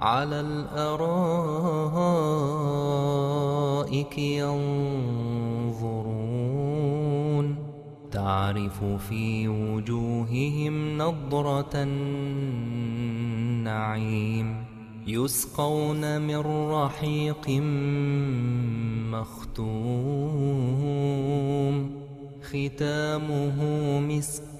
على الأرائك ينظرون تعرف في وجوههم نضرة النعيم يسقون من رحيق مختوم ختامه مسك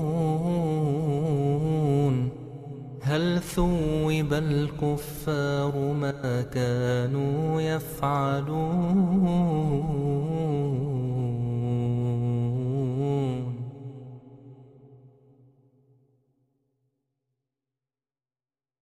ثوب الكفار ما كانوا يفعلون